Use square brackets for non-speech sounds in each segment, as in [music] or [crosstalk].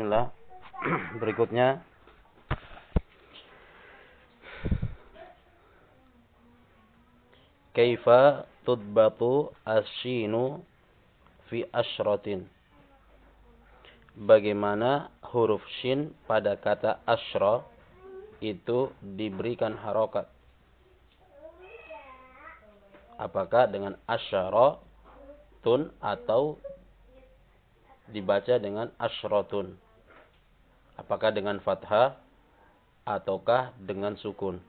Bismillah. [clears throat] Berikutnya Kaifa tudbatu asyinu fi asyratin. Bagaimana huruf shin pada kata asyra itu diberikan harokat. Apakah dengan asyara tun atau dibaca dengan asyratun. Apakah dengan fathah ataukah dengan sukun?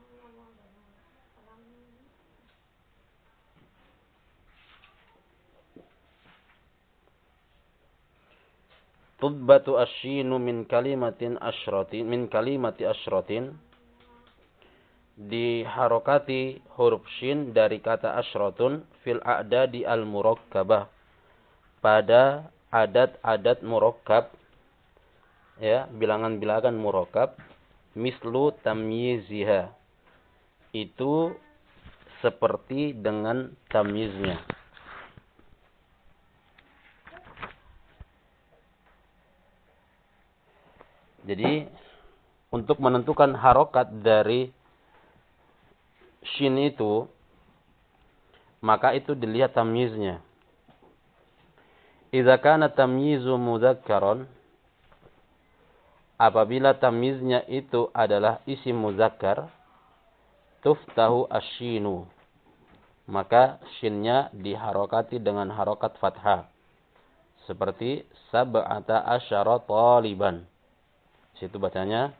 Tubbatu asyinu min kalimatin asyratin min kalimati asyratin. Diharokati huruf shin dari kata asyratun fil a'dadi al murakkabah pada adat-adat murakkab ya bilangan-bilangan murakkab mislu tamyiziha. Itu seperti dengan tamyiznya. Jadi untuk menentukan harokat dari shin itu maka itu dilihat tamyiznya. Idza kana tamyizu mudzakkaran apabila tamyiznya itu adalah isim muzakkar tuftahu asyinu. Maka shinnya diharokati dengan harokat fathah. Seperti sab'ata asyara taliban. Situ bacanya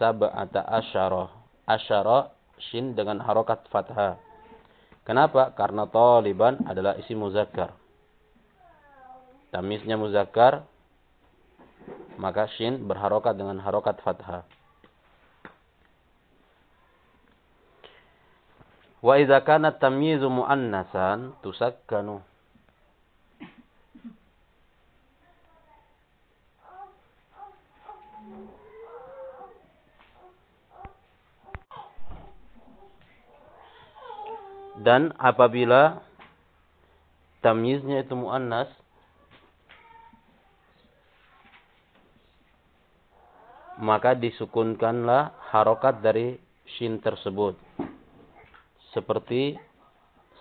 sab'ata asyara. Asyara shin dengan harokat fathah. Kenapa? Karena taliban adalah isim muzakkar Tamisnya muzakkar maka shin berharokat dengan harokat fathah. Wa idza kana tamyizu muannasan tusakkanu. Dan apabila tamyiznya itu muannas maka disukunkanlah harokat dari shin tersebut. Seperti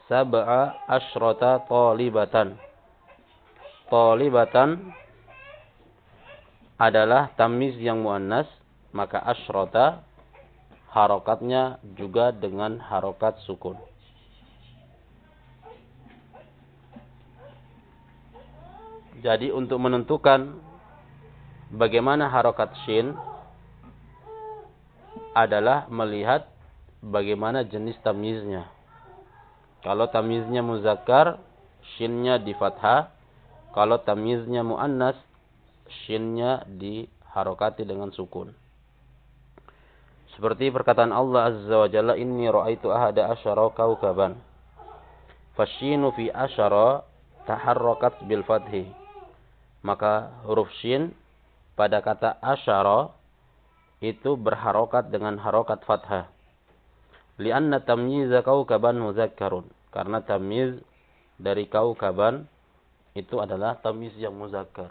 sab'a asyrata talibatan. Talibatan adalah tamiz yang muannas, maka asyrata harokatnya juga dengan harokat sukun. Jadi untuk menentukan bagaimana harokat shin adalah melihat bagaimana jenis tamyiznya. Kalau tamyiznya muzakkar, shinnya di fathah. Kalau tamyiznya muannas, shinnya diharokati dengan sukun. Seperti perkataan Allah Azza wa Jalla, Inni ra'aitu ahada asyara kaukaban. Fashinu fi asyara taharrokat bil fathi. Maka huruf shin pada kata asyara itu berharokat dengan harokat fathah. Lianna tamyiza kaukaban muzakkarun. Karena tamyiz dari kaukaban itu adalah tamyiz yang muzakkar.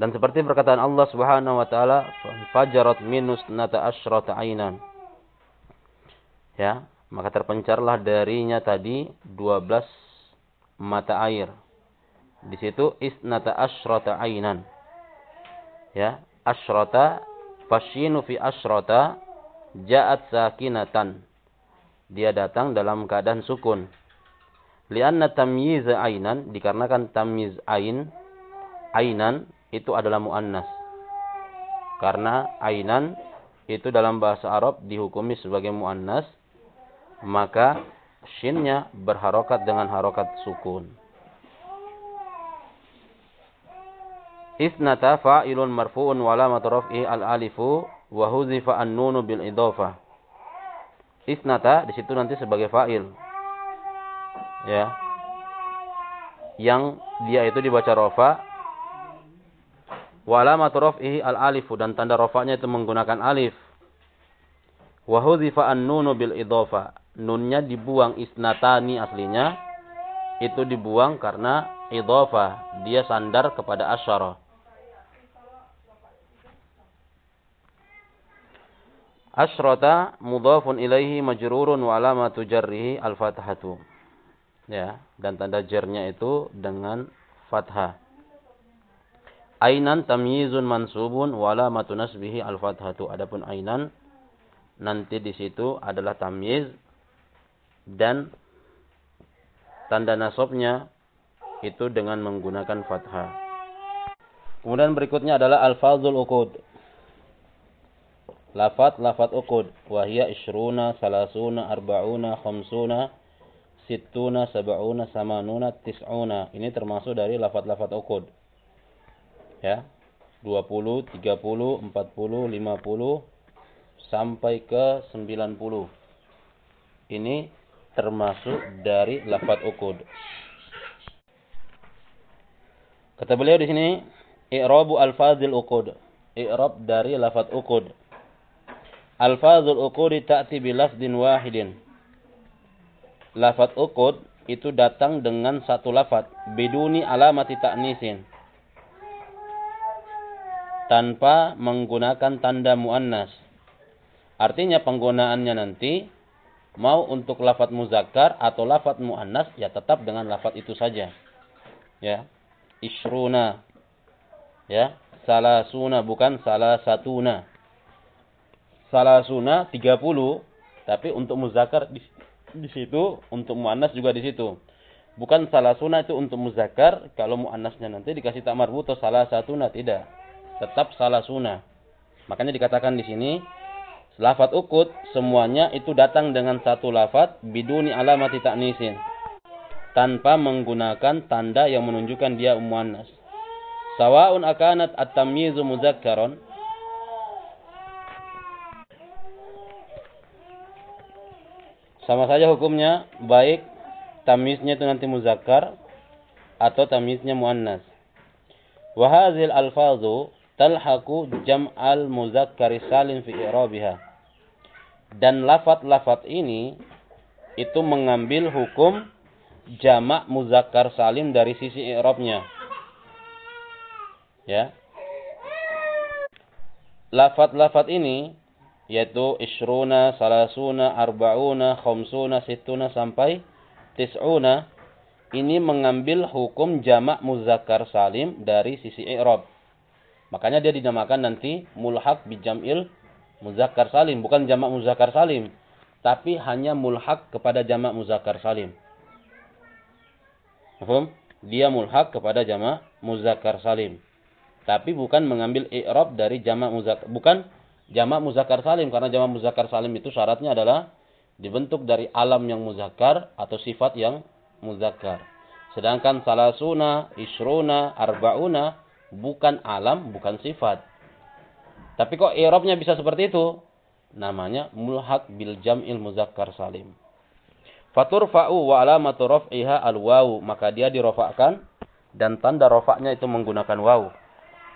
Dan seperti perkataan Allah Subhanahu wa taala, "Fajarat minus nata asyrata ainan." Ya, maka terpencarlah darinya tadi 12 mata air. Di situ isnata asyrata ainan. Ya, asyrata fasyinu fi asyrata ja'at sakinatan. Dia datang dalam keadaan sukun. Lianna tamyiz ainan dikarenakan tamyiz ain ainan itu adalah muannas. Karena ainan itu dalam bahasa Arab dihukumi sebagai muannas, maka shinnya berharokat dengan harokat sukun. Isnata fa'ilun marfu'un wa alamat raf'i al-alifu wa huzifa an-nunu bil idhofah. Isnata di situ nanti sebagai fa'il. Ya. Yang dia itu dibaca rafa wa alamat raf'i al-alifu dan tanda rafa'nya itu menggunakan alif. Wa huzifa an-nunu bil idhofah. Nunnya dibuang isnatani aslinya itu dibuang karena idhafah, dia sandar kepada asyara. Asyrata mudhafun ilaihi majrurun wa alamatu jarrihi al-fathatu. Ya, dan tanda jarnya itu dengan fathah. Ainan tamyizun mansubun wa alamatu nasbihi al-fathatu. Adapun ainan nanti di situ adalah tamyiz dan tanda nasabnya itu dengan menggunakan fathah. Kemudian berikutnya adalah al-fazul uqud. Lafat lafat uqud wahia ishruna salasuna arba'una khamsuna sittuna sab'una samanuna tis'una. Ini termasuk dari lafat-lafat uqud. Ya. 20, 30, 40, 50 sampai ke 90. Ini termasuk dari lafat uqud. Kata beliau di sini, i'rabu alfazil uqud. I'rab dari lafat uqud. Alfazul uqudi ta'ti bilafdin wahidin. Lafat uqud itu datang dengan satu lafat biduni alamati ta'nisin. Tanpa menggunakan tanda muannas. Artinya penggunaannya nanti mau untuk lafat muzakkar atau lafat muannas ya tetap dengan lafat itu saja. Ya. Isruna. Ya, salasuna bukan salah satuna salasuna 30 tapi untuk muzakkar di, di situ untuk muannas juga di situ. Bukan salasuna itu untuk muzakkar kalau muannasnya nanti dikasih tak salah satuna tidak. Tetap salasuna. Makanya dikatakan di sini lafat ukut semuanya itu datang dengan satu lafat biduni alamati ta'nisin. Tanpa menggunakan tanda yang menunjukkan dia muannas. Sawaun akanat at-tamyizu muzakkaron Sama saja hukumnya baik tamiznya itu nanti muzakkar atau tamiznya muannas. Wa hadzal alfazu talhaqu jam'al muzakkari salim fi i'rabiha. Dan lafat-lafat ini itu mengambil hukum jamak muzakkar salim dari sisi i'rabnya. Ya. Lafat-lafat ini yaitu isruna, salasuna, arba'una, khamsuna, situna sampai tis'una ini mengambil hukum jamak muzakkar salim dari sisi i'rab. Makanya dia dinamakan nanti mulhaq bijam'il muzakkar salim, bukan jamak muzakkar salim, tapi hanya mulhaq kepada jamak muzakkar salim. Paham? Dia mulhaq kepada jamak muzakkar salim. Tapi bukan mengambil i'rab dari jamak muzakkar, bukan jamak muzakkar salim karena jamak muzakkar salim itu syaratnya adalah dibentuk dari alam yang muzakkar atau sifat yang muzakkar. Sedangkan salasuna, isruna, arbauna bukan alam, bukan sifat. Tapi kok i'rabnya bisa seperti itu? Namanya mulhaq bil jam'il muzakkar salim. Faturfa'u wa alamatu raf'iha al-wawu, maka dia dirofakkan dan tanda rofaknya itu menggunakan wawu.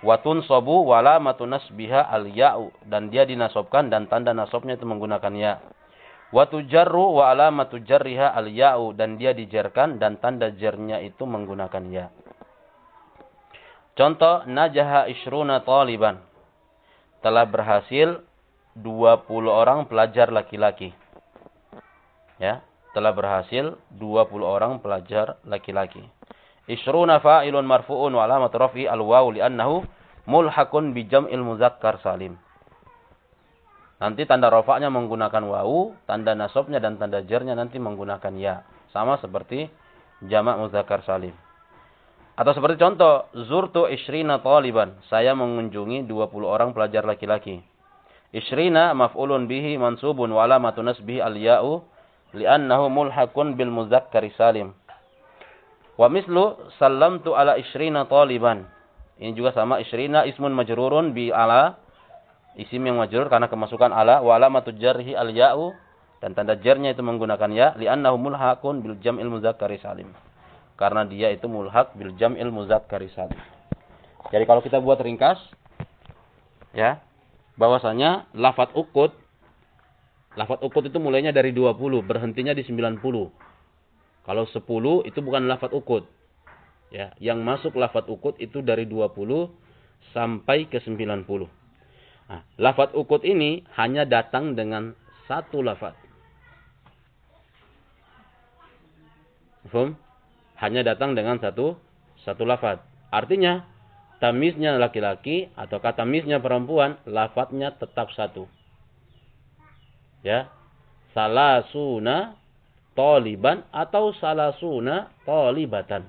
Watun sobu wala nasbiha al ya'u dan dia dinasobkan dan tanda nasobnya itu menggunakan ya. Watu jarru wa alamatu jarriha al ya'u dan dia dijerkan dan tanda jernya itu menggunakan ya. Contoh najaha isruna taliban. Telah berhasil 20 orang pelajar laki-laki. Ya, telah berhasil 20 orang pelajar laki-laki. Isruna fa'ilun marfu'un wa alamat rafi al-waw li'annahu mulhakun bijam'il muzakkar salim. Nanti tanda rofaknya menggunakan wawu, tanda nasobnya dan tanda jernya nanti menggunakan ya. Sama seperti jamak muzakkar salim. Atau seperti contoh, zurtu ishrina taliban. Saya mengunjungi 20 orang pelajar laki-laki. Ishrina maf'ulun bihi mansubun wa alamatu nasbihi al-ya'u li'annahu mulhakun bil muzakkari salim. Wa mislu sallamtu ala ishrina taliban. Ini juga sama isrina ismun majrurun bi ala isim yang majrur karena kemasukan ala wa alamatu jarhi al ya'u dan tanda jarnya itu menggunakan ya li'annahu mulhaqun bil jam'il muzakkari salim. Karena dia itu mulhaq bil jam'il muzakkari salim. Jadi kalau kita buat ringkas ya, bahwasanya lafat ukut lafat ukut itu mulainya dari 20, berhentinya di 90. Kalau 10 itu bukan lafat ukut. Ya, yang masuk lafat ukut itu dari 20 sampai ke 90. Nah, lafat ukut ini hanya datang dengan satu lafat. Faham? Hanya datang dengan satu satu lafat. Artinya, tamiznya laki-laki atau kata tamiznya perempuan, lafadznya tetap satu. Ya. Salasuna toliban atau salasuna tolibatan.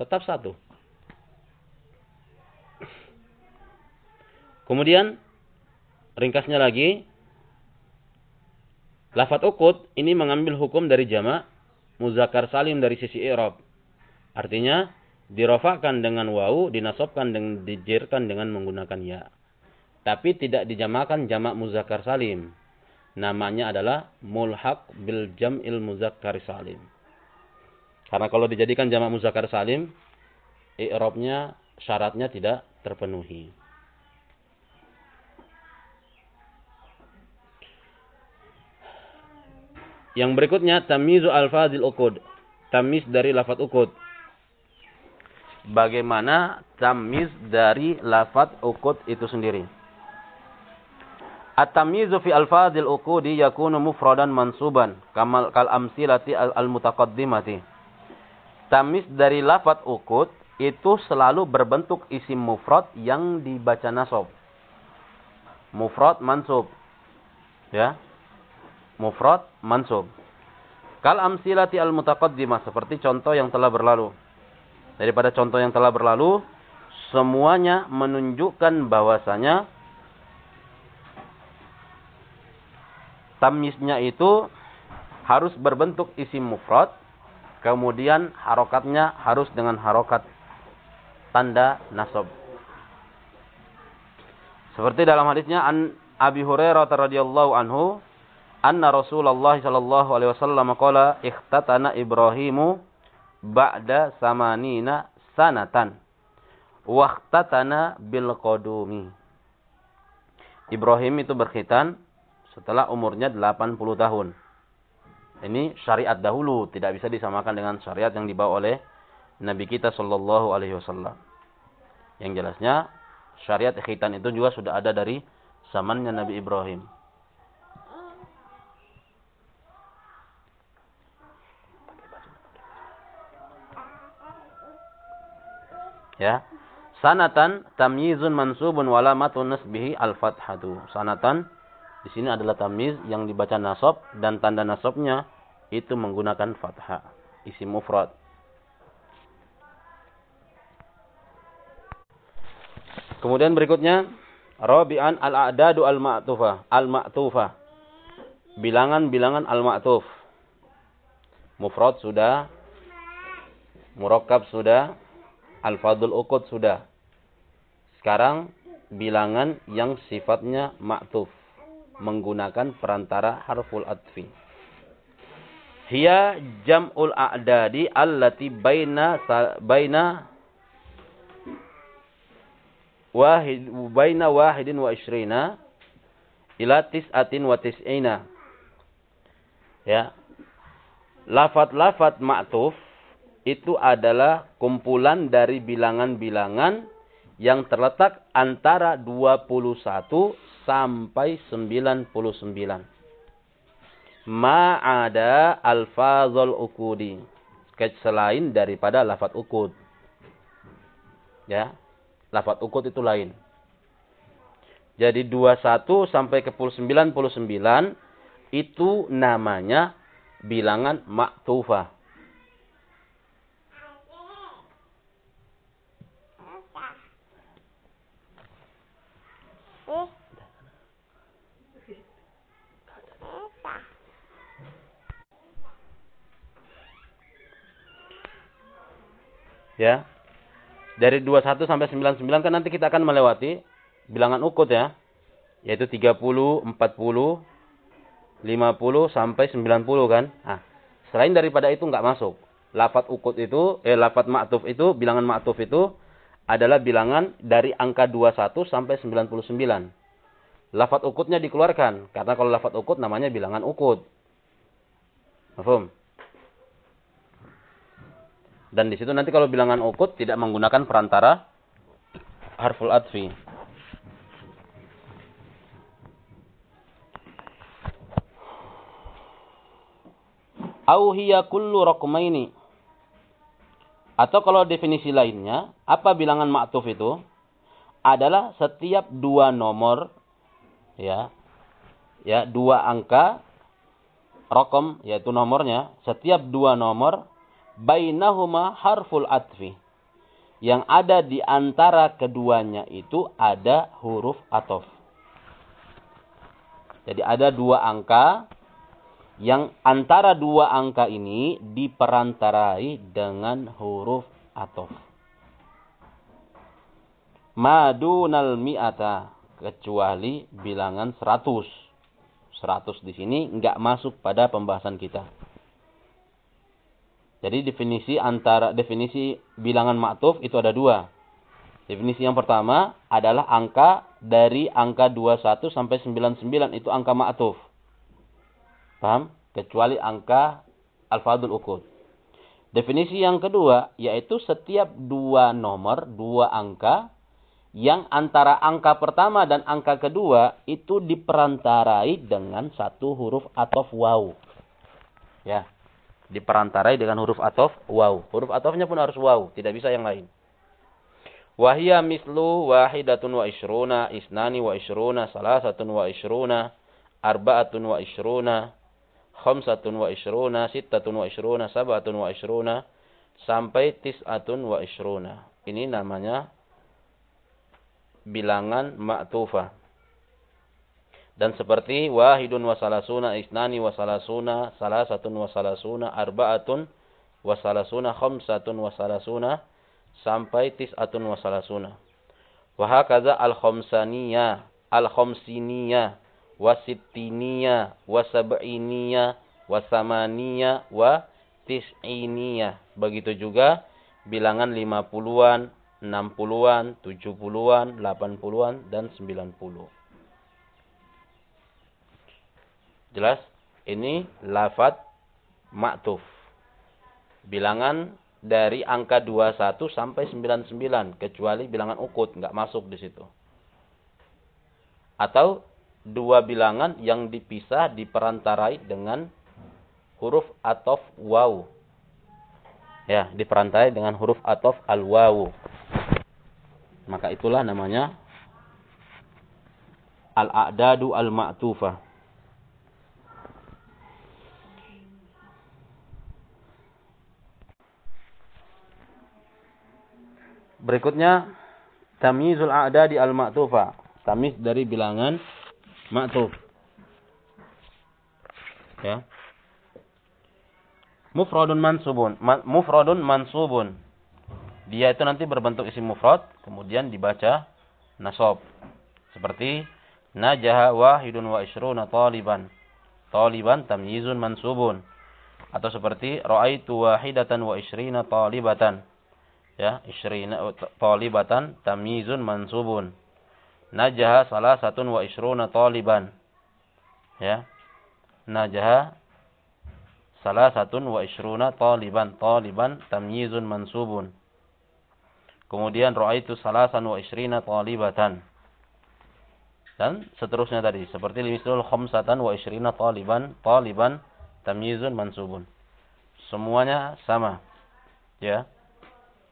Tetap satu. Kemudian ringkasnya lagi lafat ukut ini mengambil hukum dari jamak muzakkar salim dari sisi i'rab. Artinya dirofakkan dengan wau, dinasobkan dengan dijirkan dengan menggunakan ya. Tapi tidak dijamakan jamak muzakkar salim. Namanya adalah mulhaq bil jam'il muzakkar salim. Karena kalau dijadikan jamak muzakkar salim, i'rabnya syaratnya tidak terpenuhi. Yang berikutnya tamizu alfazil uqud. Tamiz dari lafaz uqud. Bagaimana tamiz dari lafaz uqud itu sendiri? At-tamyizu fi alfazil uqudi yakunu mufradan mansuban kamal kal amsilati al-mutaqaddimati. Tamis dari lafat ukut itu selalu berbentuk isim mufrad yang dibaca nasab. Mufrad mansub. Ya. Mufrad mansub. Kal amsilati al mutaqaddimah seperti contoh yang telah berlalu. Daripada contoh yang telah berlalu, semuanya menunjukkan bahwasanya tamyiznya itu harus berbentuk isim mufrad Kemudian harokatnya harus dengan harokat tanda nasab. Seperti dalam hadisnya an Abi Hurairah radhiyallahu anhu, anna Rasulullah sallallahu alaihi wasallam qala ikhtatana Ibrahimu ba'da samanina sanatan. Waqtatana bil qadumi. Ibrahim itu berkhitan setelah umurnya 80 tahun. Ini syariat dahulu, tidak bisa disamakan dengan syariat yang dibawa oleh Nabi kita Shallallahu Alaihi Wasallam. Yang jelasnya syariat khitan itu juga sudah ada dari zamannya Nabi Ibrahim. Ya. Sanatan tamyizun mansubun walamatun nasbihi al-fathatu. Sanatan di sini adalah tamiz yang dibaca nasab dan tanda nasabnya itu menggunakan fathah. Isi mufrad. Kemudian berikutnya Rabi'an al-a'dadu al-ma'tufah. Al-ma'tufah. Bilangan-bilangan al-ma'tuf. Mufrad sudah. Murakkab sudah. Al-fadul uqud sudah. Sekarang bilangan yang sifatnya ma'tuf menggunakan perantara harful atfi. Hiya jam'ul a'dadi allati baina baina wahid baina wahidin wa ishrina ila tis'atin wa tis'ina. Ya. Lafat-lafat ma'tuf itu adalah kumpulan dari bilangan-bilangan yang terletak antara 21 sampai 99. Ma'ada alfazul ukudi. Selain daripada lafat ukud. Ya. Lafat ukud itu lain. Jadi 21 sampai ke 99 itu namanya bilangan maktufah. Ya. Dari 21 sampai 99 kan nanti kita akan melewati bilangan ukut ya. Yaitu 30, 40, 50 sampai 90 kan. Nah, selain daripada itu nggak masuk. Lafat ukut itu, eh lafat ma'tuf itu, bilangan ma'tuf itu adalah bilangan dari angka 21 sampai 99. Lafat ukutnya dikeluarkan. Karena kalau lafat ukut namanya bilangan ukut. Mahfum? Dan di situ nanti kalau bilangan ukut tidak menggunakan perantara harful adfi. Au hiya kullu raqmaini. Atau kalau definisi lainnya, apa bilangan ma'tuf itu? Adalah setiap dua nomor ya. Ya, dua angka rokom yaitu nomornya, setiap dua nomor bainahuma harful atfi. Yang ada di antara keduanya itu ada huruf atof. Jadi ada dua angka yang antara dua angka ini diperantarai dengan huruf atof. Madunal mi'ata kecuali bilangan 100. 100 di sini nggak masuk pada pembahasan kita. Jadi definisi antara definisi bilangan maktuf itu ada dua. Definisi yang pertama adalah angka dari angka 21 sampai 99 itu angka maktuf. Paham? Kecuali angka al-fadul ukud. Definisi yang kedua yaitu setiap dua nomor, dua angka yang antara angka pertama dan angka kedua itu diperantarai dengan satu huruf atof waw. Ya, diperantarai dengan huruf atof waw. Huruf atofnya pun harus waw, tidak bisa yang lain. Wahia mislu wahidatun wa ishruna, isnani wa ishruna, salasatun wa ishruna, arba'atun wa ishruna, khamsatun wa ishruna, sittatun wa ishruna, sabatun wa ishruna, sampai tis'atun wa ishruna. Ini namanya bilangan ma'tufah dan seperti wahidun wasalasuna isnani wasalasuna salasatun wasalasuna arbaatun wasalasuna khamsatun wasalasuna sampai tis'atun wasalasuna wa hakaza al khamsaniya al khamsiniya wasittiniya wasab'iniya wasamaniya wa tis'iniya begitu juga bilangan 50-an 60-an, 70-an, 80-an, dan 90. Jelas? Ini lafat maktuf. Bilangan dari angka 21 sampai 99 kecuali bilangan ukut nggak masuk di situ. Atau dua bilangan yang dipisah diperantarai dengan huruf atof waw. Ya, diperantarai dengan huruf atof al waw. Maka itulah namanya al-a'dadu al-ma'tufah. Berikutnya tamyizul a'dadi al-ma'tufah. Tamyiz dari bilangan ma'tuf. Ya. Mufradun mansubun. Ma mufradun mansubun. Dia itu nanti berbentuk isim mufrad, kemudian dibaca nasab. Seperti najaha wahidun wa ishruna taliban. Taliban tamyizun mansubun. Atau seperti ra'aitu wahidatan wa ishrina talibatan. Ya, ishrina talibatan tamyizun mansubun najaha salah satu wa isruna taliban. Ya. Najaha salah satu wa isruna taliban. Taliban tamyizun mansubun. Kemudian ra'aitu salasan wa isrina talibatan. Dan seterusnya tadi. Seperti misalul khamsatan wa isrina taliban. Taliban tamyizun mansubun. Semuanya sama. Ya.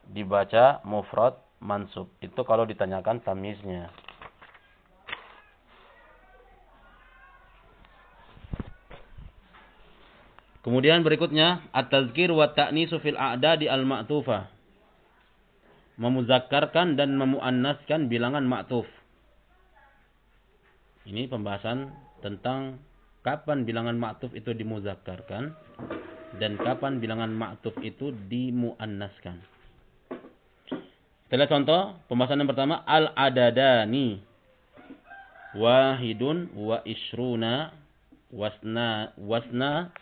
Dibaca mufrad mansub. Itu kalau ditanyakan tamyiznya. Kemudian berikutnya at-tazkir wa ta'nisu fil a'dadi al-ma'tufa. Memuzakkarkan dan memuannaskan bilangan ma'tuf. Ini pembahasan tentang kapan bilangan ma'tuf itu dimuzakkarkan dan kapan bilangan ma'tuf itu dimuannaskan. Kita lihat contoh, pembahasan yang pertama al-adadani wahidun wa isruna wasna wasna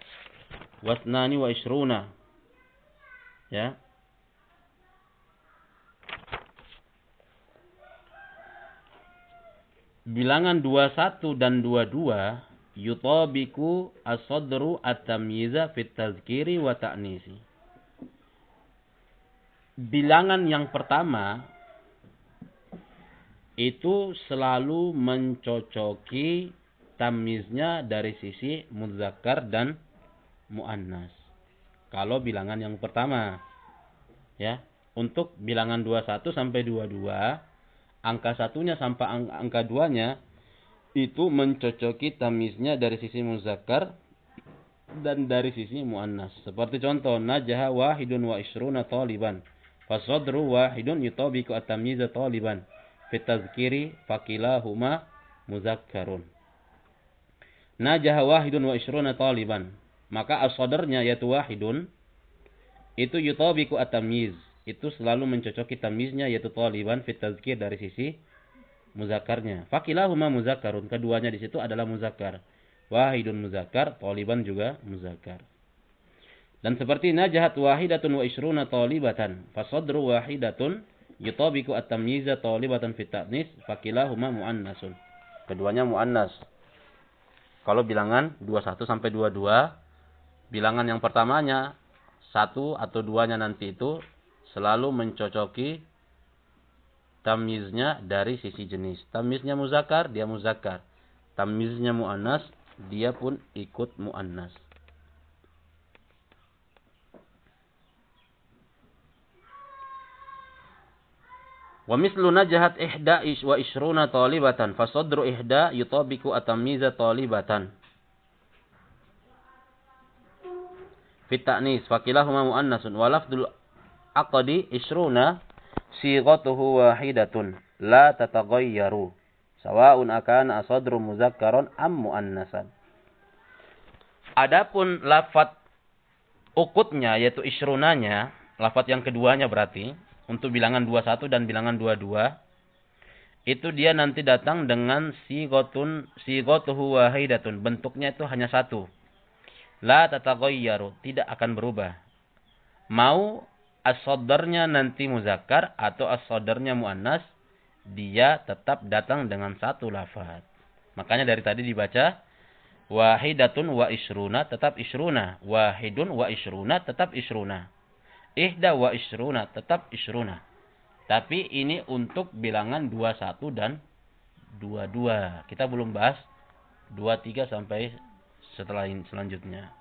wasnani wa isruna. Ya. Bilangan 21 dan 22 yutabiku as-sadru at-tamyiza fit tazkiri wa ta'nisi. Bilangan yang pertama itu selalu mencocoki tamiznya dari sisi muzakkar dan muannas. Kalau bilangan yang pertama ya, untuk bilangan 21 sampai 22, angka satunya sampai angka duanya itu mencocoki tamiznya dari sisi muzakkar dan dari sisi muannas. Seperti contoh najaha wahidun wa isruna taliban. Fasadru wahidun yutabiku at-tamyiza taliban. Fi tazkiri fakilahuma muzakkarun. Najaha wahidun wa isruna taliban. Maka as-sadarnya yaitu wahidun itu yutabiku at-tamyiz. Itu selalu mencocoki tamyiznya yaitu taliban fi tazkir dari sisi muzakarnya. Fakilahuma muzakkarun. Keduanya di situ adalah muzakkar. Wahidun muzakkar, taliban juga muzakkar. Dan seperti najahat wahidatun wa isruna talibatan. Fasadru wahidatun yutabiku at-tamyiza talibatan fit ta'nis fakilahuma muannasun. Keduanya muannas. Kalau bilangan 21 sampai 22, bilangan yang pertamanya satu atau duanya nanti itu selalu mencocoki tamyiznya dari sisi jenis. Tamyiznya muzakkar, dia muzakkar. Tamyiznya muannas, dia pun ikut muannas. Wa mislu najahat ihda ish wa ishruna talibatan fasadru ihda yutabiku atamiza talibatan. Fit ta'nis fakilahuma muannasun wa lafdul aqdi ishruna sighatuhu wahidatun la tataghayyaru sawa'un akana asadru muzakkaron am muannasan Adapun lafat ukutnya yaitu isrunanya, lafat yang keduanya berarti untuk bilangan 21 dan bilangan 22 itu dia nanti datang dengan sigotun sigotuhu wahidatun bentuknya itu hanya satu la tataghayyaru tidak akan berubah mau as nanti muzakkar atau as muannas, dia tetap datang dengan satu lafaz. Makanya dari tadi dibaca wahidatun wa isruna tetap isruna, wahidun wa isruna tetap isruna. Ihda wa isruna tetap isruna. Tapi ini untuk bilangan 21 dan 22. Kita belum bahas 23 sampai setelah selanjutnya.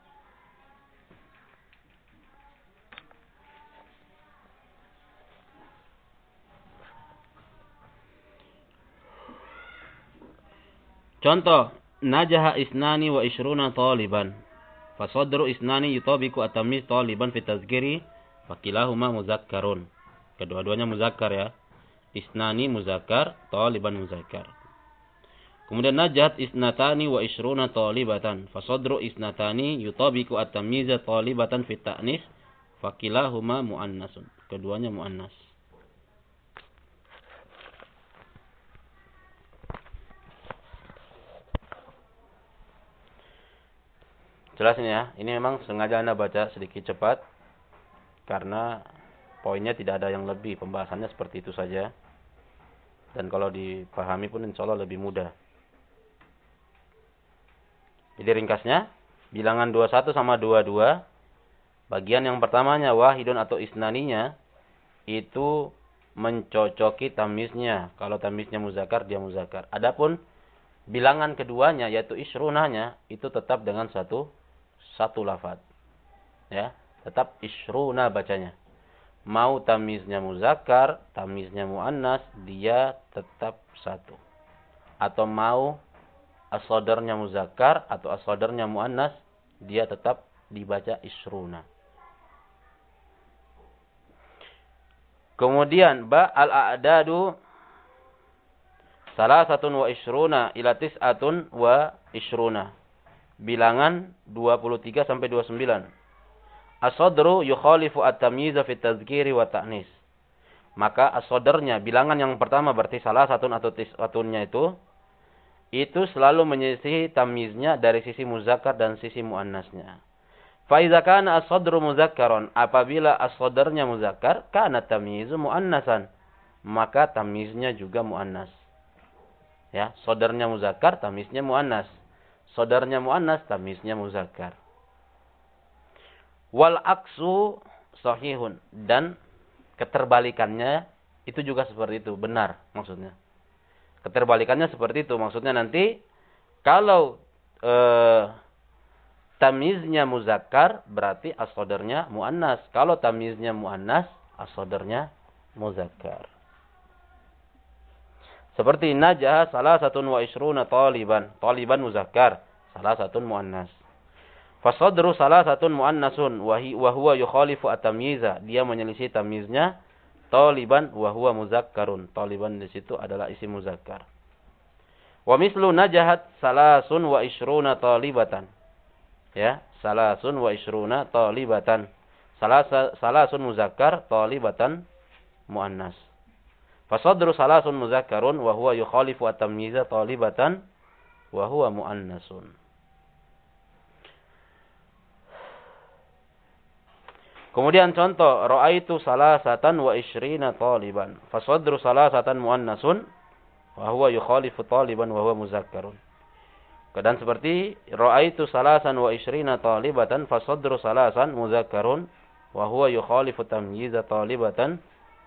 Contoh, najaha isnani wa isruna taliban. Fasadru isnani yutabiku atamis taliban fi tazkiri fakilahuma muzakkarun. Kedua-duanya muzakkar ya. Isnani muzakkar, taliban muzakkar. Kemudian najat isnatani wa isruna talibatan. Fasadru isnatani yutabiku atamiza talibatan fi ta'nis fakilahuma muannasun. Keduanya muannas. Jelas ini ya. Ini memang sengaja Anda baca sedikit cepat. Karena poinnya tidak ada yang lebih. Pembahasannya seperti itu saja. Dan kalau dipahami pun insya Allah lebih mudah. Jadi ringkasnya. Bilangan 21 sama 22. Bagian yang pertamanya wahidun atau isnaninya. Itu mencocoki tamiznya. Kalau tamiznya muzakar, dia muzakar. Adapun bilangan keduanya yaitu isrunanya itu tetap dengan satu satu lafad. Ya, tetap isruna bacanya. Mau tamiznya muzakkar, tamiznya muannas, dia tetap satu. Atau mau asodarnya muzakkar atau asodarnya muannas, dia tetap dibaca isruna. Kemudian ba al-a'dadu salah satu wa isruna ila tis'atun wa isruna bilangan 23 sampai 29. As-sadru yukhalifu at-tamyiza fi wa ta'nis. Maka as-sadarnya bilangan yang pertama berarti salah satu atau tis'atunnya itu itu selalu menyisihi tamyiznya dari sisi muzakkar dan sisi muannasnya. Fa idza kana as-sadru muzakkaron apabila as-sadarnya muzakkar kana tamyizu muannasan maka tamyiznya juga muannas. Ya, sadarnya muzakkar, tamyiznya muannas. Saudaranya muannas, tamisnya muzakkar. Wal aksu sahihun dan keterbalikannya itu juga seperti itu, benar maksudnya. Keterbalikannya seperti itu, maksudnya nanti kalau eh, tamiznya muzakkar berarti asodernya muannas. Kalau tamiznya muannas, asodernya muzakkar. Seperti najah salah satu wa isruna taliban. Taliban muzakkar. Salah satu muannas. Fasadru salah satu muannasun. Wa huwa yukhalifu atamyiza. Dia menyelisih tamyiznya. Taliban wa huwa muzakkarun. Taliban di situ adalah isi muzakkar. Wa mislu najahat salasun wa isruna talibatan. Ya, salasun wa isruna talibatan. Salasun muzakkar, talibatan muannas. Fasadru salasun muzakkarun wa huwa yukhalifu at-tamyiza talibatan wa huwa muannasun. Kemudian contoh, ra'aitu salasatan wa ishrina taliban. Fasadru salasatan muannasun wa huwa yukhalifu taliban wa huwa muzakkarun. Dan seperti ra'aitu salasan wa ishrina talibatan fasadru salasan muzakkarun wa huwa yukhalifu tamyiza talibatan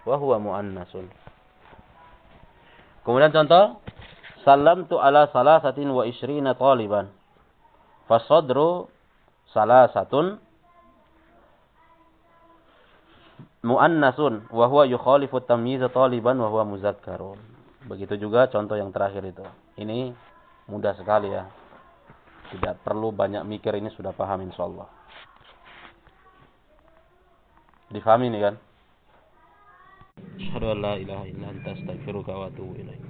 wa huwa muannasun. Kemudian contoh, salam tu ala salah satin wa isrina taliban. Fasadru salah muannasun wa huwa yukhalifu tamyiz taliban wa huwa muzakkarun. Begitu juga contoh yang terakhir itu. Ini mudah sekali ya. Tidak perlu banyak mikir ini sudah paham insyaallah. Difahami ini kan? Asyhadu la ilaha illa anta astaghfiruka wa atubu ilaik.